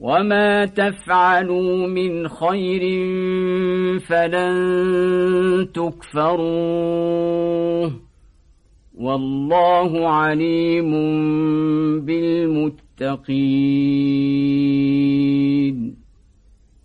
وما تفعلوا من خير فلن تكفروه والله عليم بالمتقين